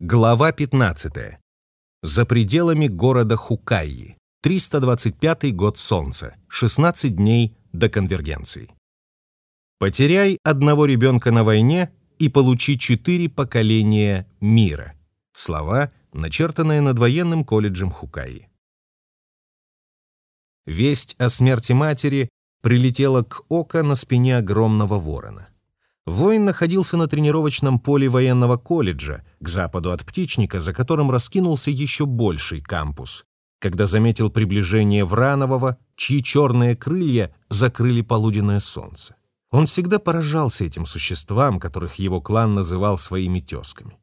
Глава 15. За пределами города Хукайи. 325 год Солнца. 16 дней до конвергенции. Потеряй одного ребенка на войне и получи четыре поколения мира. Слова, начертанные над военным колледжем Хукайи. Весть о смерти матери прилетела к Ока на спине огромного ворона. Воин находился на тренировочном поле военного колледжа, к западу от птичника, за которым раскинулся еще больший кампус, когда заметил приближение Вранового, чьи черные крылья закрыли полуденное солнце. Он всегда поражался этим существам, которых его клан называл своими тезками.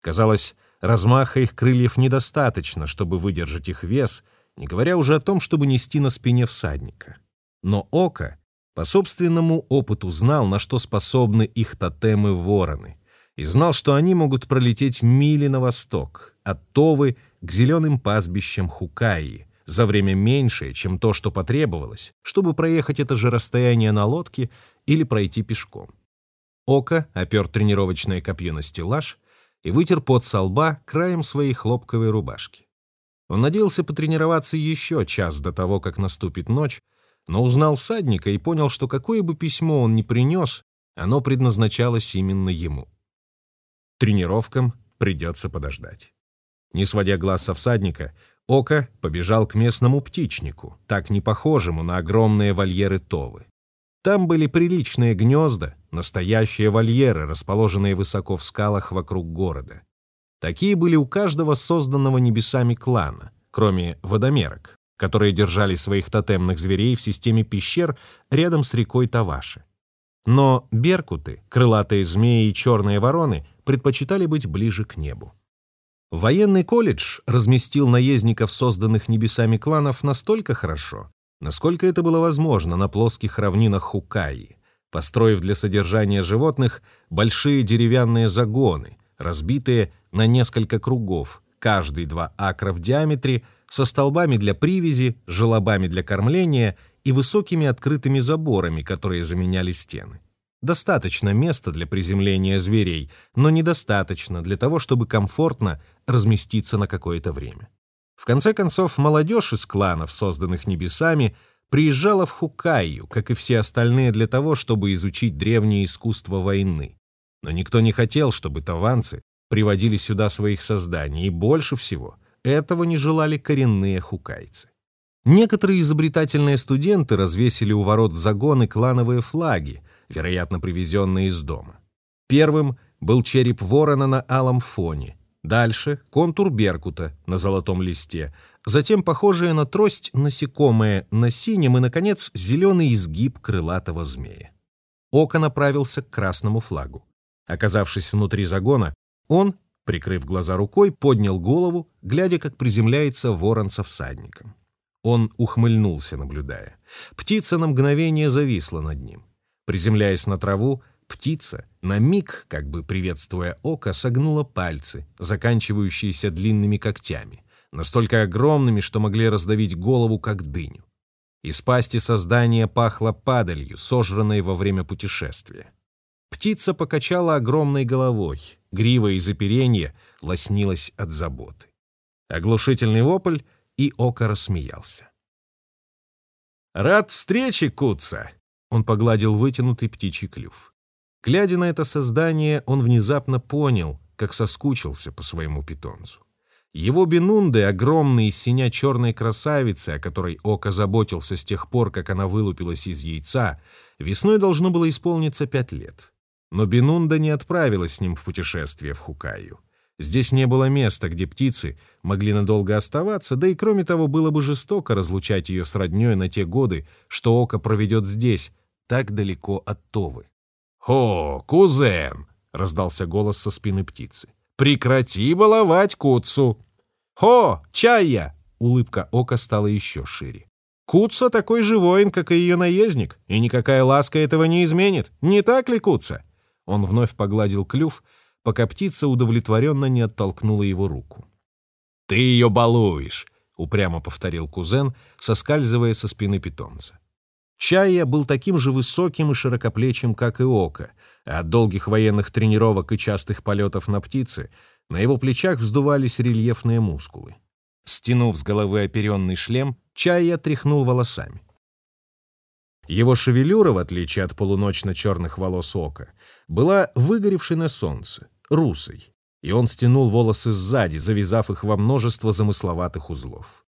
Казалось, размаха их крыльев недостаточно, чтобы выдержать их вес, не говоря уже о том, чтобы нести на спине всадника. Но око по собственному опыту знал, на что способны их тотемы-вороны, и знал, что они могут пролететь мили на восток, от Товы к зеленым пастбищам Хукаи, за время меньшее, чем то, что потребовалось, чтобы проехать это же расстояние на лодке или пройти пешком. Ока опер тренировочное копье на стеллаж и вытер пот со лба краем своей хлопковой рубашки. Он надеялся потренироваться еще час до того, как наступит ночь, но узнал всадника и понял, что какое бы письмо он ни принес, оно предназначалось именно ему. Тренировкам придется подождать. Не сводя глаз со всадника, Ока побежал к местному птичнику, так не похожему на огромные вольеры Товы. Там были приличные гнезда, настоящие вольеры, расположенные высоко в скалах вокруг города. Такие были у каждого созданного небесами клана, кроме водомерок, которые держали своих тотемных зверей в системе пещер рядом с рекой Таваши. Но беркуты, крылатые змеи и черные вороны предпочитали быть ближе к небу. Военный колледж разместил наездников созданных небесами кланов настолько хорошо, насколько это было возможно на плоских равнинах Хукаи, построив для содержания животных большие деревянные загоны, разбитые на несколько кругов, каждый два акра в диаметре, со столбами для привязи, желобами для кормления и высокими открытыми заборами, которые заменяли стены. Достаточно места для приземления зверей, но недостаточно для того, чтобы комфортно разместиться на какое-то время. В конце концов, молодежь из кланов, созданных небесами, приезжала в Хукайю, как и все остальные, для того, чтобы изучить древнее искусство войны. Но никто не хотел, чтобы таванцы приводили сюда своих созданий, и больше всего этого не желали коренные хукайцы. Некоторые изобретательные студенты развесили у ворот загоны клановые флаги, вероятно, привезенные из дома. Первым был череп ворона на алом фоне, дальше — контур беркута на золотом листе, затем похожее на трость насекомое на синем и, наконец, зеленый изгиб крылатого змея. Око направился к красному флагу. Оказавшись внутри загона, он, прикрыв глаза рукой, поднял голову, глядя, как приземляется ворон со всадником. Он ухмыльнулся, наблюдая. Птица на мгновение зависла над ним. Приземляясь на траву, птица, на миг, как бы приветствуя око, согнула пальцы, заканчивающиеся длинными когтями, настолько огромными, что могли раздавить голову, как дыню. Из пасти создания пахло падалью, сожранной во время путешествия. Птица покачала огромной головой, грива из оперенья лоснилась от заботы. Оглушительный вопль, и Ока рассмеялся. «Рад встрече, Куца!» Он погладил вытянутый птичий клюв. Глядя на это создание, он внезапно понял, как соскучился по своему питомцу. Его бинунды, огромные синя-черной красавицы, о которой Ока заботился с тех пор, как она вылупилась из яйца, весной должно было исполниться пять лет. Но Бинунда не отправилась с ним в путешествие в Хукаю. Здесь не было места, где птицы могли надолго оставаться, да и кроме того, было бы жестоко разлучать ее с роднёй на те годы, что Око проведет здесь, так далеко от Товы. «О, кузен!» — раздался голос со спины птицы. «Прекрати баловать Куцу!» «Хо, чая!» — улыбка Ока стала еще шире. «Куца такой же воин, как и ее наездник, и никакая ласка этого не изменит. Не так ли, Куца?» Он вновь погладил клюв, пока птица удовлетворенно не оттолкнула его руку. «Ты ее балуешь!» — упрямо повторил кузен, соскальзывая со спины питомца. Чая был таким же высоким и широкоплечим, как и Ока, а от долгих военных тренировок и частых полетов на птице на его плечах вздувались рельефные мускулы. Стянув с головы оперенный шлем, Чая тряхнул волосами. Его шевелюра, в отличие от полуночно-черных волос Ока, была выгоревшей на солнце, русой, и он стянул волосы сзади, завязав их во множество замысловатых узлов.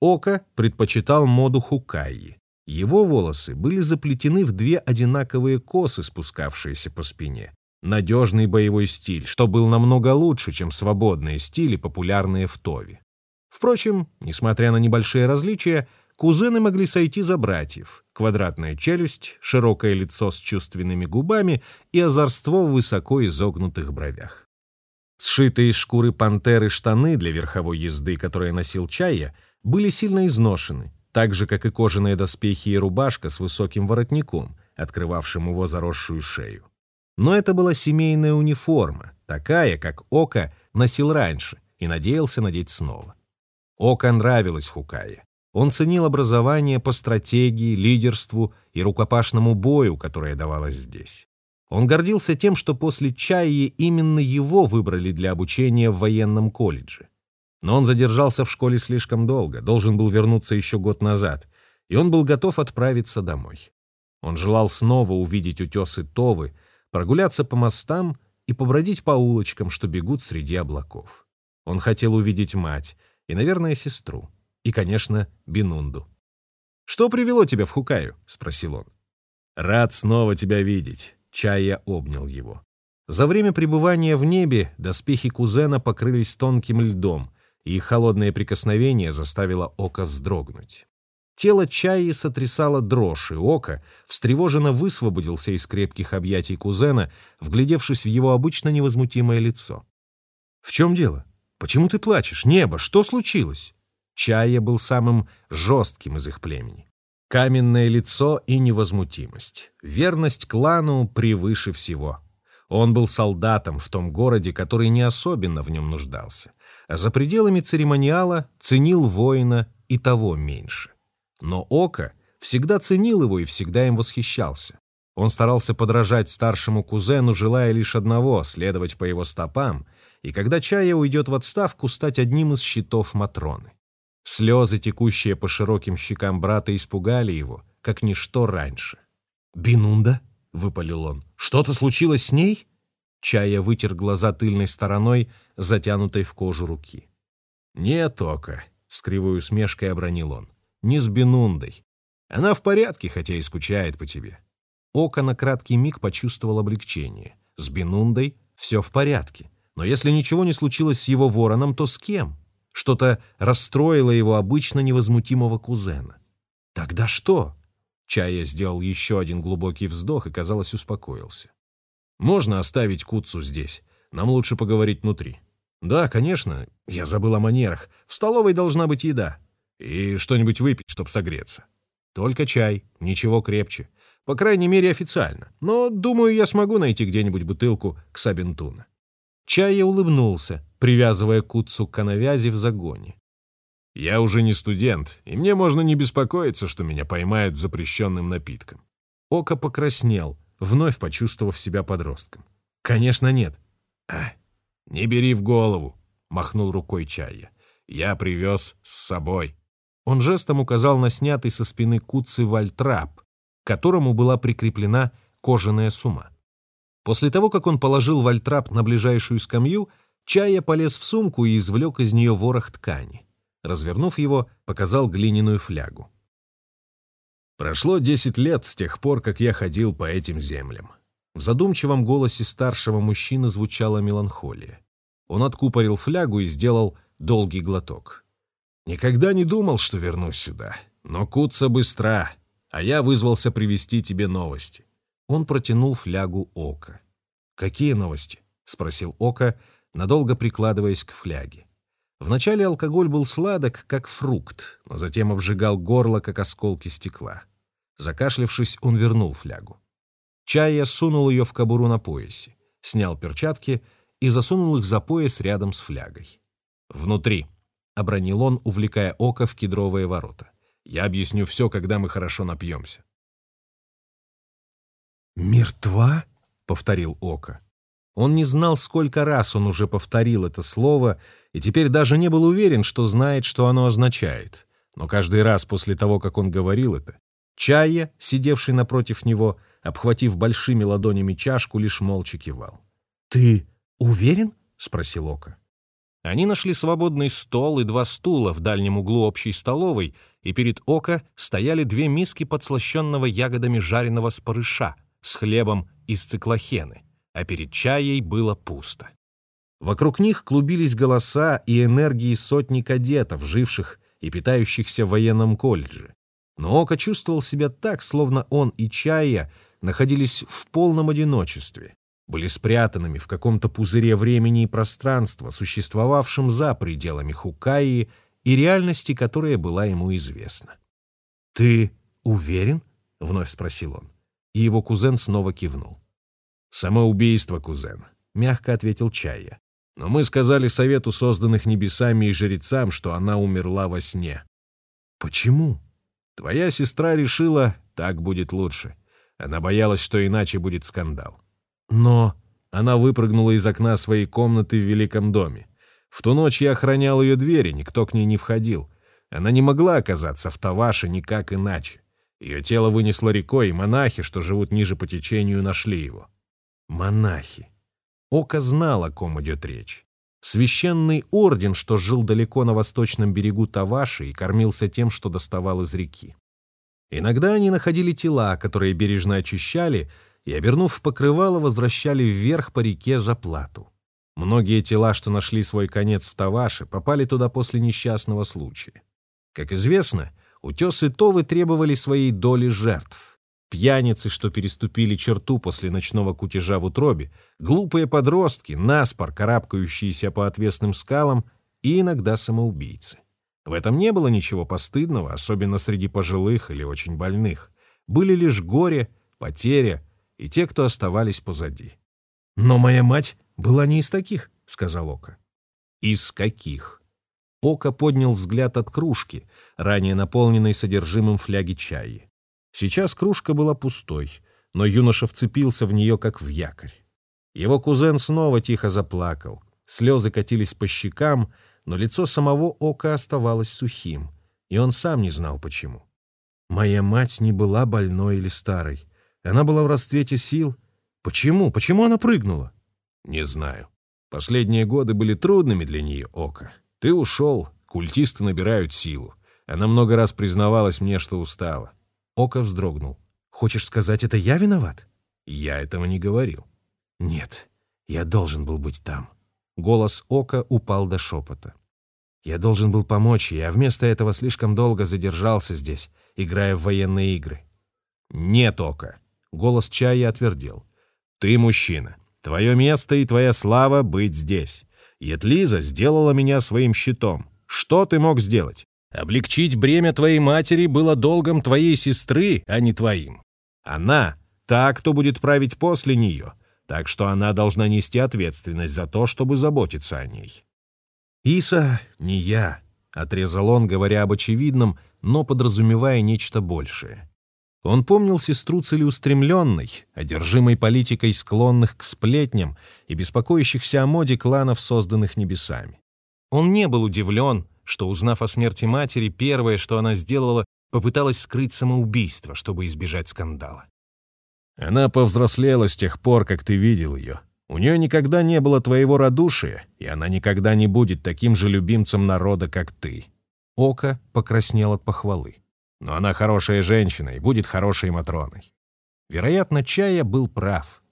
Ока предпочитал моду хукайи. Его волосы были заплетены в две одинаковые косы, спускавшиеся по спине. Надежный боевой стиль, что был намного лучше, чем свободные стили, популярные в Тове. Впрочем, несмотря на небольшие различия, Кузены могли сойти за братьев. Квадратная челюсть, широкое лицо с чувственными губами и озорство в высоко изогнутых бровях. Сшитые из шкуры пантеры штаны для верховой езды, которые носил Чая, были сильно изношены, так же, как и кожаные доспехи и рубашка с высоким воротником, открывавшим его заросшую шею. Но это была семейная униформа, такая, как Ока носил раньше и надеялся надеть снова. Ока нравилась Хукае. Он ценил образование по стратегии, лидерству и рукопашному бою, которое давалось здесь. Он гордился тем, что после Чайи именно его выбрали для обучения в военном колледже. Но он задержался в школе слишком долго, должен был вернуться еще год назад, и он был готов отправиться домой. Он желал снова увидеть утесы Товы, прогуляться по мостам и побродить по улочкам, что бегут среди облаков. Он хотел увидеть мать и, наверное, сестру и, конечно, Бинунду. «Что привело тебя в Хукаю?» — спросил он. «Рад снова тебя видеть», — Чая обнял его. За время пребывания в небе доспехи кузена покрылись тонким льдом, и холодное прикосновение заставило око вздрогнуть. Тело Чаи сотрясало дрожь, и око встревоженно высвободился из крепких объятий кузена, вглядевшись в его обычно невозмутимое лицо. «В чем дело? Почему ты плачешь? Небо, что случилось?» Чая был самым жестким из их племени. Каменное лицо и невозмутимость. Верность клану превыше всего. Он был солдатом в том городе, который не особенно в нем нуждался, а за пределами церемониала ценил воина и того меньше. Но Ока всегда ценил его и всегда им восхищался. Он старался подражать старшему кузену, желая лишь одного — следовать по его стопам, и когда Чая уйдет в отставку, стать одним из щитов Матроны. Слезы, текущие по широким щекам брата, испугали его, как ничто раньше. «Бинунда?» — выпалил он. «Что-то случилось с ней?» Чая вытер глаза тыльной стороной, затянутой в кожу руки. «Нет, Ока», — с кривой усмешкой обронил он. «Не с Бинундой. Она в порядке, хотя и скучает по тебе». Ока на краткий миг почувствовал облегчение. С Бинундой все в порядке. Но если ничего не случилось с его вороном, то с кем? Что-то расстроило его обычно невозмутимого кузена. «Тогда что?» Чая сделал еще один глубокий вздох и, казалось, успокоился. «Можно оставить Куцу здесь. Нам лучше поговорить внутри». «Да, конечно. Я забыл о манерах. В столовой должна быть еда. И что-нибудь выпить, чтобы согреться. Только чай, ничего крепче. По крайней мере, официально. Но, думаю, я смогу найти где-нибудь бутылку к Сабентуна». Чая улыбнулся, привязывая Куцу к канавязи в загоне. «Я уже не студент, и мне можно не беспокоиться, что меня поймают запрещенным напитком». Око покраснел, вновь почувствовав себя подростком. «Конечно нет». «А, не бери в голову», — махнул рукой Чая. «Я привез с собой». Он жестом указал на снятый со спины Куцы вальтрап, к которому была прикреплена кожаная сума. После того, как он положил вальтрап на ближайшую скамью, Чая полез в сумку и извлек из нее ворох ткани. Развернув его, показал глиняную флягу. Прошло десять лет с тех пор, как я ходил по этим землям. В задумчивом голосе старшего мужчины звучала меланхолия. Он откупорил флягу и сделал долгий глоток. «Никогда не думал, что вернусь сюда. Но куца быстра, а я вызвался привести тебе новости. Он протянул флягу Ока. «Какие новости?» — спросил Ока, надолго прикладываясь к фляге. Вначале алкоголь был сладок, как фрукт, но затем обжигал горло, как осколки стекла. Закашлявшись, он вернул флягу. Чая сунул ее в кобуру на поясе, снял перчатки и засунул их за пояс рядом с флягой. «Внутри», — обронил он, увлекая Ока в кедровые ворота. «Я объясню все, когда мы хорошо напьемся». «Мертва?» — повторил Ока. Он не знал, сколько раз он уже повторил это слово, и теперь даже не был уверен, что знает, что оно означает. Но каждый раз после того, как он говорил это, Чая, сидевший напротив него, обхватив большими ладонями чашку, лишь молча кивал. «Ты уверен?» — спросил Ока. Они нашли свободный стол и два стула в дальнем углу общей столовой, и перед Ока стояли две миски подслащенного ягодами жареного спарыша с хлебом из циклохены, а перед чаей было пусто. Вокруг них клубились голоса и энергии сотни кадетов, живших и питающихся в военном колледже. Но Ока чувствовал себя так, словно он и Чая находились в полном одиночестве, были спрятанными в каком-то пузыре времени и пространства, существовавшем за пределами Хукаи и реальности, которая была ему известна. «Ты уверен?» — вновь спросил он. И его кузен снова кивнул. «Самоубийство, кузен», — мягко ответил Чая. «Но мы сказали совету созданных небесами и жрецам, что она умерла во сне». «Почему?» «Твоя сестра решила, так будет лучше. Она боялась, что иначе будет скандал. Но она выпрыгнула из окна своей комнаты в Великом доме. В ту ночь я охранял ее двери, никто к ней не входил. Она не могла оказаться в Таваше никак иначе. Ее тело вынесло рекой, и монахи, что живут ниже по течению, нашли его. Монахи. Ока знал, о ком идет речь. Священный орден, что жил далеко на восточном берегу Таваши и кормился тем, что доставал из реки. Иногда они находили тела, которые бережно очищали, и, обернув покрывало, возвращали вверх по реке за плату. Многие тела, что нашли свой конец в Таваше, попали туда после несчастного случая. Как известно, утесы Товы требовали своей доли жертв. Пьяницы, что переступили черту после ночного кутежа в утробе, глупые подростки, наспор, карабкающиеся по отвесным скалам и иногда самоубийцы. В этом не было ничего постыдного, особенно среди пожилых или очень больных. Были лишь горе, потеря, и те, кто оставались позади. «Но моя мать была не из таких», — сказал Ока. «Из каких?» Ока поднял взгляд от кружки, ранее наполненной содержимым фляги чая. Сейчас кружка была пустой, но юноша вцепился в нее, как в якорь. Его кузен снова тихо заплакал. Слезы катились по щекам, но лицо самого Ока оставалось сухим, и он сам не знал почему. «Моя мать не была больной или старой. Она была в расцвете сил. Почему? Почему она прыгнула? Не знаю. Последние годы были трудными для нее, Ока. Ты ушел, культисты набирают силу. Она много раз признавалась мне, что устала. Ока вздрогнул. Хочешь сказать, это я виноват? Я этого не говорил. Нет, я должен был быть там. Голос Ока упал до шепота. Я должен был помочь ей, а вместо этого слишком долго задержался здесь, играя в военные игры. Нет, Ока, Голос Чая отвердел. «Ты мужчина. Твое место и твоя слава быть здесь. Етлиза сделала меня своим щитом. Что ты мог сделать? Облегчить бремя твоей матери было долгом твоей сестры, а не твоим. Она — та, кто будет править после нее, так что она должна нести ответственность за то, чтобы заботиться о ней». «Иса, не я», — отрезал он, говоря об очевидном, но подразумевая нечто большее. Он помнил сестру целеустремленной, одержимой политикой склонных к сплетням и беспокоящихся о моде кланов, созданных небесами. Он не был удивлен, что, узнав о смерти матери, первое, что она сделала, попыталась скрыть самоубийство, чтобы избежать скандала. Она повзрослела с тех пор, как ты видел ее. У нее никогда не было твоего радушия, и она никогда не будет таким же любимцем народа, как ты. Око покраснел от похвалы. Но она хорошая женщина и будет хорошей Матроной. Вероятно, Чая был прав.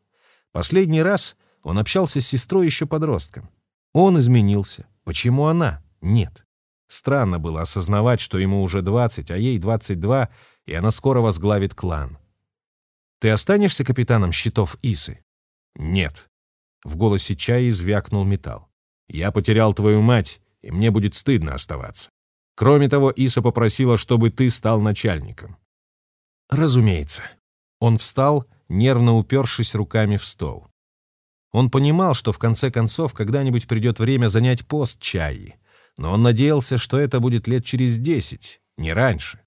Последний раз он общался с сестрой еще подростком. Он изменился. Почему она? Нет. Странно было осознавать, что ему уже 20, а ей 22, и она скоро возглавит клан. «Ты останешься капитаном щитов Исы?» «Нет». В голосе Чая звякнул металл. «Я потерял твою мать, и мне будет стыдно оставаться. Кроме того, Иса попросила, чтобы ты стал начальником. Разумеется. Он встал, нервно упершись руками в стол. Он понимал, что в конце концов когда-нибудь придет время занять пост Чаи, но он надеялся, что это будет лет через десять, не раньше.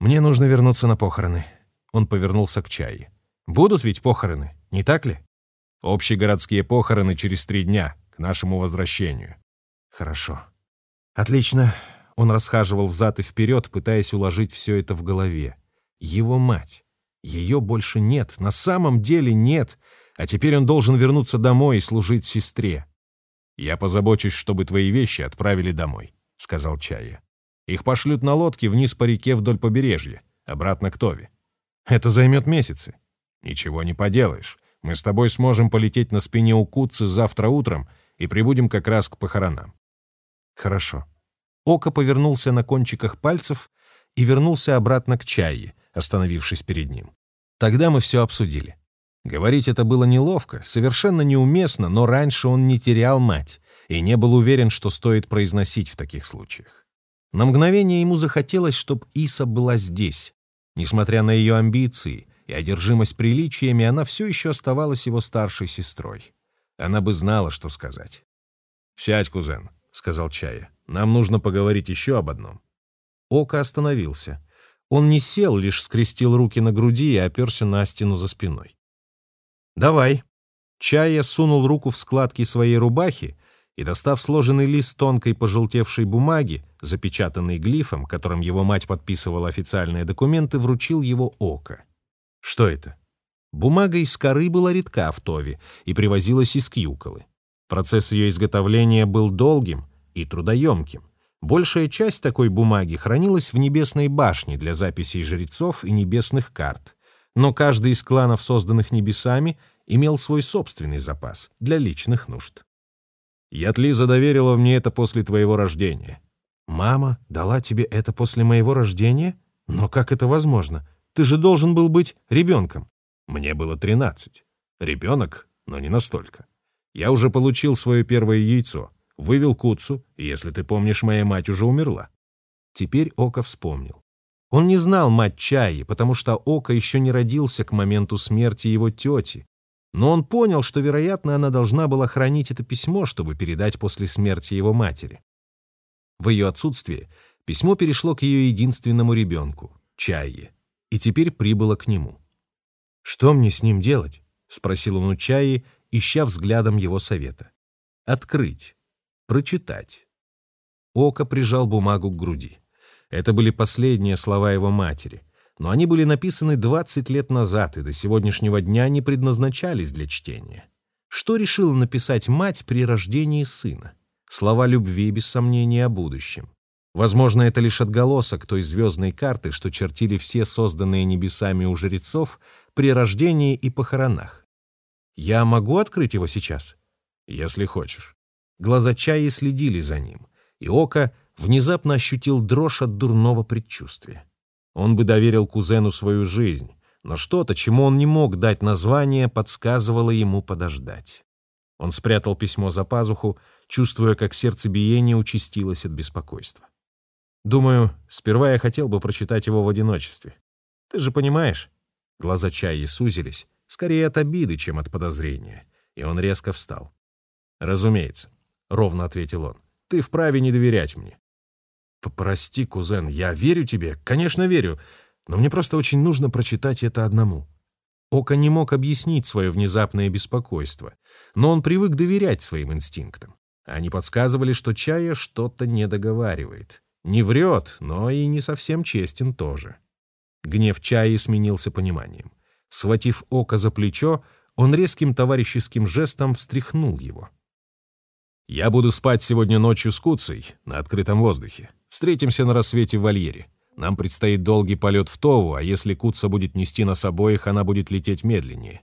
«Мне нужно вернуться на похороны». Он повернулся к Чаи. Будут ведь похороны, не так ли? Общегородские похороны через три дня, к нашему возвращению. Хорошо. Отлично. Он расхаживал взад и вперед, пытаясь уложить все это в голове. Его мать. Ее больше нет, на самом деле нет, а теперь он должен вернуться домой и служить сестре. «Я позабочусь, чтобы твои вещи отправили домой», — сказал Чая. «Их пошлют на лодке вниз по реке вдоль побережья, обратно к Тове. Это займет месяцы. Ничего не поделаешь. Мы с тобой сможем полететь на спине у Куцы завтра утром и прибудем как раз к похоронам». «Хорошо». Око повернулся на кончиках пальцев и вернулся обратно к Чайе, остановившись перед ним. Тогда мы все обсудили. Говорить это было неловко, совершенно неуместно, но раньше он не терял мать и не был уверен, что стоит произносить в таких случаях. На мгновение ему захотелось, чтобы Иса была здесь. Несмотря на ее амбиции и одержимость приличиями, она все еще оставалась его старшей сестрой. Она бы знала, что сказать. «Сядь, кузен», — сказал Чая. «Нам нужно поговорить еще об одном». Ока остановился. Он не сел, лишь скрестил руки на груди и оперся на стену за спиной. «Давай». Чая сунул руку в складки своей рубахи и, достав сложенный лист тонкой пожелтевшей бумаги, запечатанный глифом, которым его мать подписывала официальные документы, вручил его око. Что это? Бумага из коры была редка в Тове и привозилась из Кьюколы. Процесс ее изготовления был долгим и трудоемким. Большая часть такой бумаги хранилась в небесной башне для записей жрецов и небесных карт, но каждый из кланов, созданных небесами, имел свой собственный запас для личных нужд. Ятлиза доверила мне это после твоего рождения. Мама дала тебе это после моего рождения? Но как это возможно? Ты же должен был быть ребенком. Мне было тринадцать. Ребенок, но не настолько. Я уже получил свое первое яйцо, вывел куцу, если ты помнишь, моя мать уже умерла. Теперь Ока вспомнил. Он не знал мать Чаи, потому что Ока еще не родился к моменту смерти его тети, но он понял, что, вероятно, она должна была хранить это письмо, чтобы передать после смерти его матери. В ее отсутствие письмо перешло к ее единственному ребенку, Чайе, и теперь прибыло к нему. «Что мне с ним делать?» — спросил он у Чаи, ища взглядом его совета. «Открыть. Прочитать». Око прижал бумагу к груди. Это были последние слова его матери, но они были написаны 20 лет назад и до сегодняшнего дня не предназначались для чтения. Что решила написать мать при рождении сына? Слова любви, без сомнения, о будущем. Возможно, это лишь отголосок той звездной карты, что чертили все созданные небесами у жрецов при рождении и похоронах. Я могу открыть его сейчас? Если хочешь. Глаза Чаи следили за ним, и око внезапно ощутил дрожь от дурного предчувствия. Он бы доверил кузену свою жизнь, но что-то, чему он не мог дать название, подсказывало ему подождать. Он спрятал письмо за пазуху, чувствуя, как сердцебиение участилось от беспокойства. «Думаю, сперва я хотел бы прочитать его в одиночестве. Ты же понимаешь?» Глаза Чаи сузились, скорее от обиды, чем от подозрения, и он резко встал. «Разумеется», — ровно ответил он, — «ты вправе не доверять мне. «Прости, кузен, я верю тебе, конечно, верю, но мне просто очень нужно прочитать это одному». Ока не мог объяснить свое внезапное беспокойство, но он привык доверять своим инстинктам. Они подсказывали, что Чая что-то не договаривает. Не врет, но и не совсем честен тоже. Гнев Чаи сменился пониманием. Схватив Ока за плечо, он резким товарищеским жестом встряхнул его. «Я буду спать сегодня ночью с Куцей на открытом воздухе. Встретимся на рассвете в вольере. Нам предстоит долгий полет в Тову, а если Куца будет нести нас обоих, она будет лететь медленнее.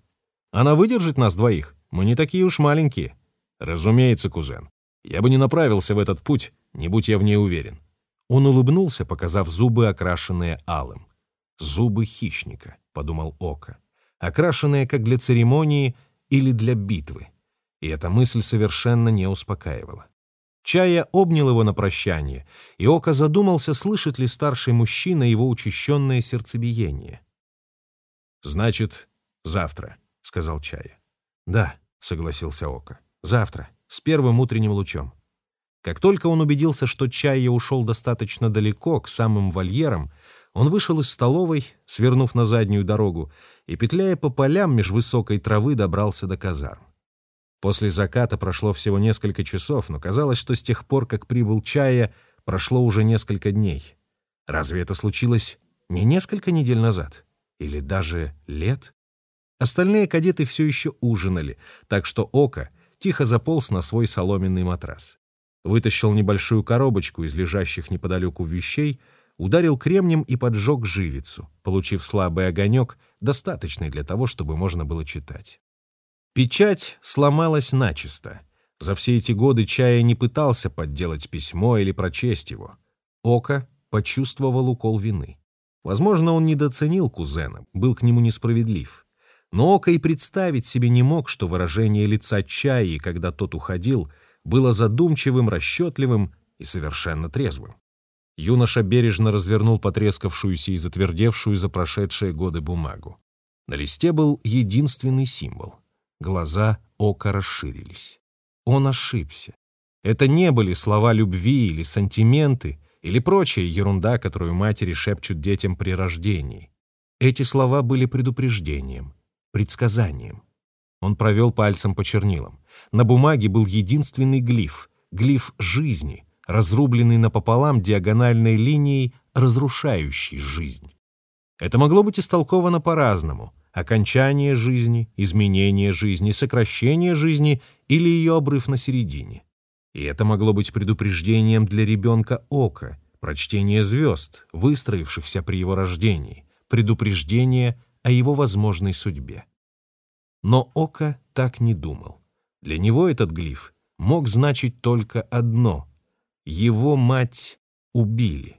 Она выдержит нас двоих? Мы не такие уж маленькие. Разумеется, кузен. Я бы не направился в этот путь, не будь я в ней уверен. Он улыбнулся, показав зубы, окрашенные алым. «Зубы хищника», — подумал Ока, окрашенные как для церемонии или для битвы. И эта мысль совершенно не успокаивала. Чая обнял его на прощание, и Ока задумался, слышит ли старший мужчина его учащенное сердцебиение. «Значит, завтра», — сказал Чая. «Да», — согласился Ока, — «завтра, с первым утренним лучом». Как только он убедился, что Чайя ушел достаточно далеко, к самым вольерам, он вышел из столовой, свернув на заднюю дорогу, и, петляя по полям меж высокой травы, добрался до казарм. После заката прошло всего несколько часов, но казалось, что с тех пор, как прибыл Чая, прошло уже несколько дней. Разве это случилось не несколько недель назад? Или даже лет? Остальные кадеты все еще ужинали, так что Ока тихо заполз на свой соломенный матрас. Вытащил небольшую коробочку из лежащих неподалеку вещей, ударил кремнем и поджег живицу, получив слабый огонек, достаточный для того, чтобы можно было читать. Печать сломалась начисто. За все эти годы Чая не пытался подделать письмо или прочесть его. Ока почувствовал укол вины. Возможно, он недооценил кузена, был к нему несправедлив. Но Ока и представить себе не мог, что выражение лица Чаи, когда тот уходил, было задумчивым, расчетливым и совершенно трезвым. Юноша бережно развернул потрескавшуюся и затвердевшую за прошедшие годы бумагу. На листе был единственный символ. Глаза Ока расширились. Он ошибся. Это не были слова любви или сантименты, или прочая ерунда, которую матери шепчут детям при рождении. Эти слова были предупреждением, предсказанием. Он провел пальцем по чернилам. На бумаге был единственный глиф — глиф жизни, разрубленный напополам диагональной линией, разрушающей жизнь. Это могло быть истолковано по-разному — окончание жизни, изменение жизни, сокращение жизни или ее обрыв на середине. И это могло быть предупреждением для ребенка ока, прочтение звезд, выстроившихся при его рождении, предупреждение о его возможной судьбе. Но Ока так не думал. Для него этот глиф мог значить только одно — его мать убили.